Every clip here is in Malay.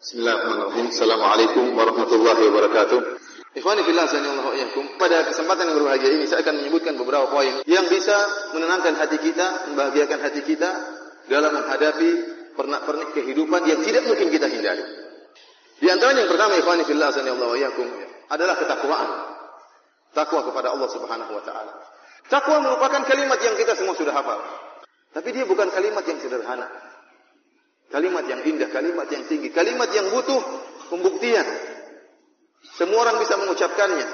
Bismillahirrahmanirrahim. Assalamualaikum warahmatullahi wabarakatuh. Ikhwani fillah sanallahu iyyakum. Pada kesempatan yang berbahagia ini saya akan menyebutkan beberapa poin yang bisa menenangkan hati kita, membahagiakan hati kita dalam menghadapi pernak-pernik kehidupan yang tidak mungkin kita hindari. Di antaranya yang pertama ikhwani fillah sanallahu iyyakum adalah ketakwaan. Takwa kepada Allah Subhanahu wa taala. Takwa merupakan kalimat yang kita semua sudah hafal. Tapi dia bukan kalimat yang sederhana. Kalimat yang indah, kalimat yang tinggi, kalimat yang butuh pembuktian. Semua orang bisa mengucapkannya.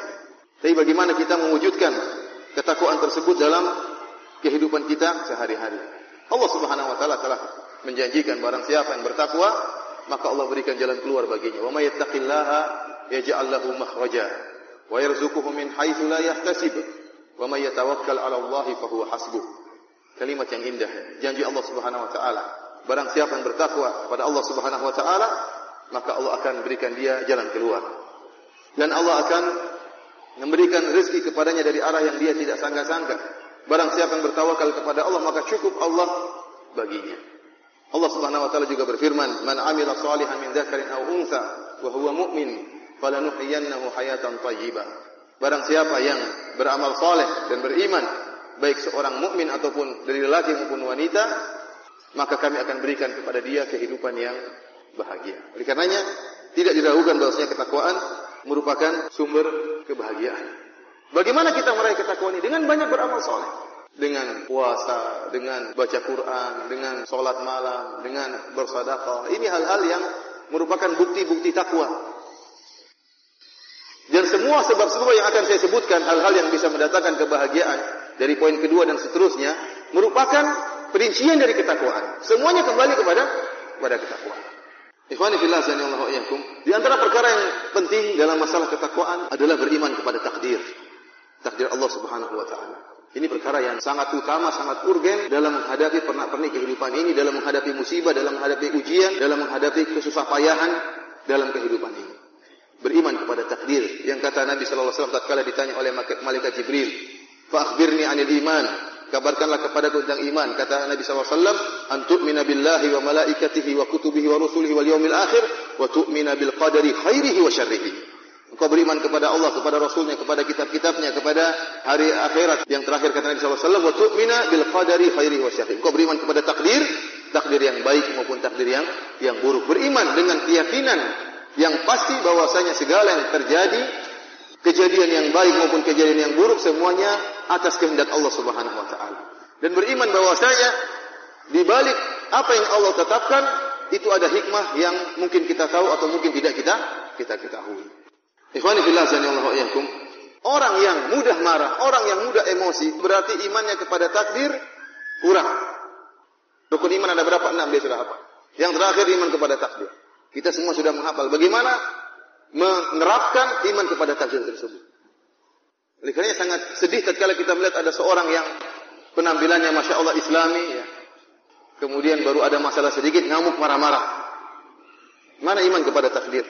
Tapi bagaimana kita mewujudkan ketakwaan tersebut dalam kehidupan kita sehari-hari? Allah Subhanahu wa taala telah menjanjikan barang siapa yang bertakwa, maka Allah berikan jalan keluar baginya. Wa may yattaqillaha yaj'al lahu makhraja wa yarzuquhu min haitsu la yahtasib. Wa may yatawakkal 'ala Allah fa huwa hasbuh. Kalimat yang indah, janji Allah Subhanahu wa taala. Barang siapa yang bertakwa kepada Allah Subhanahu wa taala, maka Allah akan berikan dia jalan keluar. Dan Allah akan memberikan rezeki kepadanya dari arah yang dia tidak sangka-sangka. Barang siapa yang bertawakal kepada Allah, maka cukup Allah baginya. Allah Subhanahu wa taala juga berfirman, "Man 'amila shalihan min dzakarin aw untha wa huwa mu'min, falanuhyiyannahu hayatan thayyibah." Barang siapa yang beramal saleh dan beriman, baik seorang mukmin ataupun dari lelaki maupun wanita, maka kami akan berikan kepada dia kehidupan yang bahagia. Oleh karenanya, tidak diragukan bahwasanya ketakwaan merupakan sumber kebahagiaan. Bagaimana kita meraih ketakwaan ini? Dengan banyak beramal soleh. Dengan puasa, dengan baca Quran, dengan solat malam, dengan bersadaqah. Ini hal-hal yang merupakan bukti-bukti takwa. Dan semua sebab-sebab yang akan saya sebutkan, hal-hal yang bisa mendatangkan kebahagiaan dari poin kedua dan seterusnya, merupakan perincian dari ketakwaan. Semuanya kembali kepada kepada ketakwaan. Ikhwani fillah sanallahu iyyakum. Di antara perkara yang penting dalam masalah ketakwaan adalah beriman kepada takdir. Takdir Allah Subhanahu wa taala. Ini perkara yang sangat utama, sangat urgen dalam menghadapi pernak-pernik kehidupan ini, dalam menghadapi musibah, dalam menghadapi ujian, dalam menghadapi kesusahpayahan dalam kehidupan ini. Beriman kepada takdir. Yang kata Nabi sallallahu alaihi wasallam tatkala ditanya oleh malaikat Jibril, "Fa akhbirni 'anil iman." Kabarkanlah kepada aku tentang iman kata Nabi SAW antu'mina billahi wa malaikatihi wa kutubihi wa rusulihi wal yawmil akhir wa tu'mina bil qadari khairihi wa syarrihi. Engkau beriman kepada Allah kepada Rasulnya kepada kitab-kitabnya kepada hari akhirat. Yang terakhir kata Nabi SAW wa tu'mina bil qadari khairihi wa syarrihi. Engkau beriman kepada takdir takdir yang baik maupun takdir yang yang buruk. Beriman dengan keyakinan yang pasti bahwasanya segala yang terjadi kejadian yang baik maupun kejadian yang buruk semuanya atas kehendak Allah Subhanahu wa taala. Dan beriman bahwasanya di balik apa yang Allah tetapkan itu ada hikmah yang mungkin kita tahu atau mungkin tidak kita kita ketahui. Ikhwani fillah sanallahu iyyakum. Orang yang mudah marah, orang yang mudah emosi berarti imannya kepada takdir kurang. Rukun iman ada berapa? Enam dia sudah hafal. Yang terakhir iman kepada takdir. Kita semua sudah menghafal. Bagaimana menerapkan iman kepada takdir tersebut. Oleh kerana sangat sedih tatkala kita melihat ada seorang yang penampilannya Masya Allah Islami, ya. kemudian baru ada masalah sedikit, ngamuk marah-marah. Mana iman kepada takdir?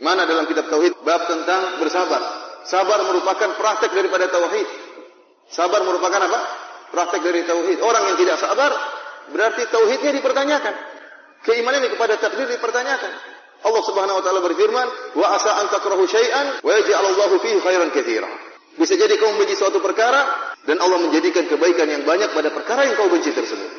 Mana dalam kitab Tauhid bab tentang bersabar? Sabar merupakan praktek daripada Tauhid. Sabar merupakan apa? Praktek dari Tauhid. Orang yang tidak sabar, berarti Tauhidnya dipertanyakan. Keimanannya kepada takdir dipertanyakan. Allah Subhanahu wa taala berfirman, "Wa asa an takrahu syai'an wa yaj'al Allahu fihi khairan katsira." Bisa jadi kau membenci suatu perkara dan Allah menjadikan kebaikan yang banyak pada perkara yang kau benci tersebut.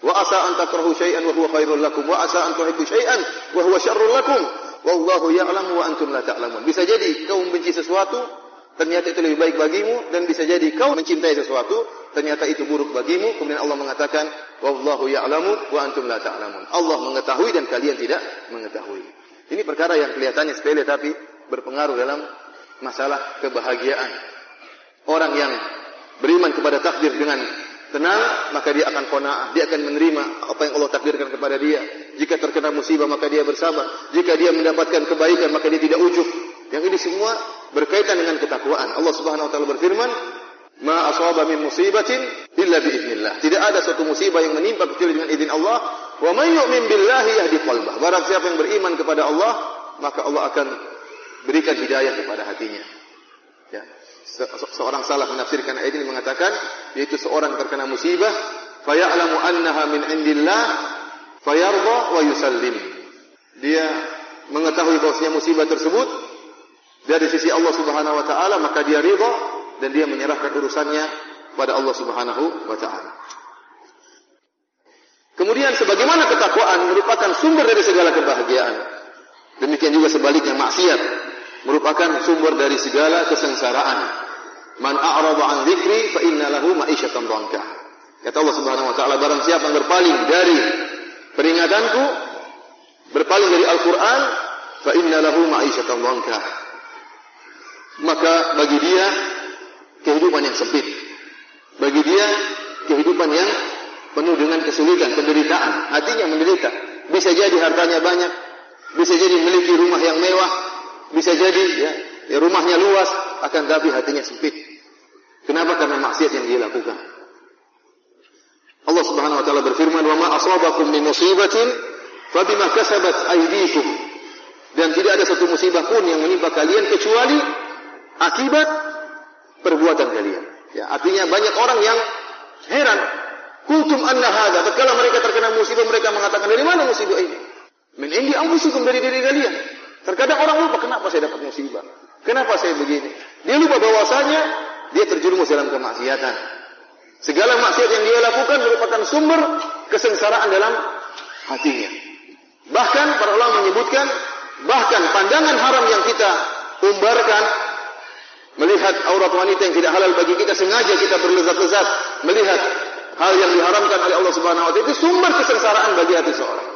Wa asa an takrahu syai'an wa huwa khairul lakum wa asa an tuhibbu syai'an wa huwa syarrul lakum wallahu ya'lamu wa antum la ta'lamun. Bisa jadi kau membenci sesuatu ternyata itu lebih baik bagimu dan bisa jadi kau mencintai sesuatu. Ternyata itu buruk bagimu. Kemudian Allah mengatakan wallahu ya'lamu wa antum la ta'lamun. Allah mengetahui dan kalian tidak mengetahui. Ini perkara yang kelihatannya sepele tapi berpengaruh dalam masalah kebahagiaan. Orang yang beriman kepada takdir dengan tenang maka dia akan qanaah dia akan menerima apa yang Allah takdirkan kepada dia. Jika terkena musibah maka dia bersabar. Jika dia mendapatkan kebaikan maka dia tidak ujub yang ini semua berkaitan dengan ketakwaan. Allah Subhanahu wa taala berfirman, "Ma asaba min musibatin illa bi idznillah." Tidak ada suatu musibah yang menimpa kecuali dengan izin Allah. Wa may yu'min billahi yahdi qalbah. Barang siapa yang beriman kepada Allah, maka Allah akan berikan hidayah kepada hatinya. Ya. Se seorang salah menafsirkan ayat ini mengatakan yaitu seorang terkena musibah fa ya'lamu annaha min indillah fayarda wa yusallim. dia mengetahui bahwasanya musibah tersebut dari sisi Allah Subhanahu wa taala maka dia ridha dan dia menyerahkan urusannya pada Allah Subhanahu wa taala. Kemudian sebagaimana ketakwaan merupakan sumber dari segala kebahagiaan. Demikian juga sebaliknya maksiat merupakan sumber dari segala kesengsaraan. Man a'rada an dzikri fa inna lahu ma'isyatan dhanka. Kata Allah Subhanahu wa taala barang siapa yang berpaling dari peringatanku, berpaling dari Al-Qur'an, fa inna lahu ma'isyatan dhanka. Maka bagi dia kehidupan yang sempit. Bagi dia kehidupan yang penuh dengan kesulitan, penderitaan, hatinya menderita. Bisa jadi hartanya banyak, bisa jadi memiliki rumah yang mewah, bisa jadi ya, ya rumahnya luas, akan tapi hatinya sempit. Kenapa? Karena maksiat yang dia lakukan. Allah Subhanahu wa taala berfirman, "Wa ma asabakum min musibatin fa bima kasabat aydikum." Dan tidak ada satu musibah pun yang menimpa kalian kecuali akibat perbuatan kalian. Ya, artinya banyak orang yang heran. Kultum anna hadza. Tatkala mereka terkena musibah, mereka mengatakan, dari mana musibah ini? Min indi anfusikum dari diri kalian. Terkadang orang lupa, kenapa saya dapat musibah? Kenapa saya begini? Dia lupa bahwasanya dia terjerumus dalam kemaksiatan. Segala maksiat yang dia lakukan merupakan sumber kesengsaraan dalam hatinya. Bahkan para ulama menyebutkan, bahkan pandangan haram yang kita umbarkan melihat aurat wanita yang tidak halal bagi kita sengaja kita berlezat-lezat melihat hal yang diharamkan oleh Allah Subhanahu wa taala itu sumber kesengsaraan bagi hati seorang.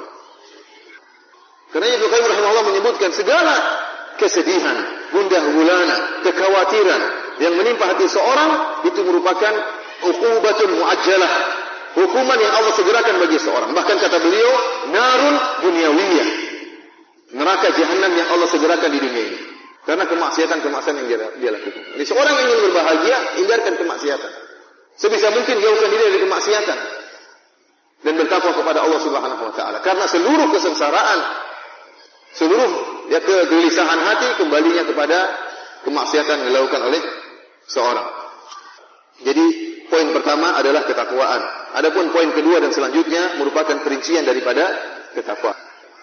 Karena Ibnu Qayyim rahimahullah menyebutkan segala kesedihan, gundah gulana, kekhawatiran yang menimpa hati seorang itu merupakan uqubatun muajjalah, hukuman yang Allah segerakan bagi seorang. Bahkan kata beliau, narun dunyawiyah. Neraka jahanam yang Allah segerakan di dunia ini. Karena kemaksiatan-kemaksiatan yang dia, dia lakukan. Jadi seorang yang ingin berbahagia, hindarkan kemaksiatan. Sebisa mungkin jauhkan diri dari kemaksiatan. Dan bertakwa kepada Allah subhanahu wa ta'ala. Karena seluruh kesengsaraan, seluruh ya, kegelisahan hati kembalinya kepada kemaksiatan yang dilakukan oleh seorang. Jadi poin pertama adalah ketakwaan. Adapun poin kedua dan selanjutnya merupakan perincian daripada ketakwaan.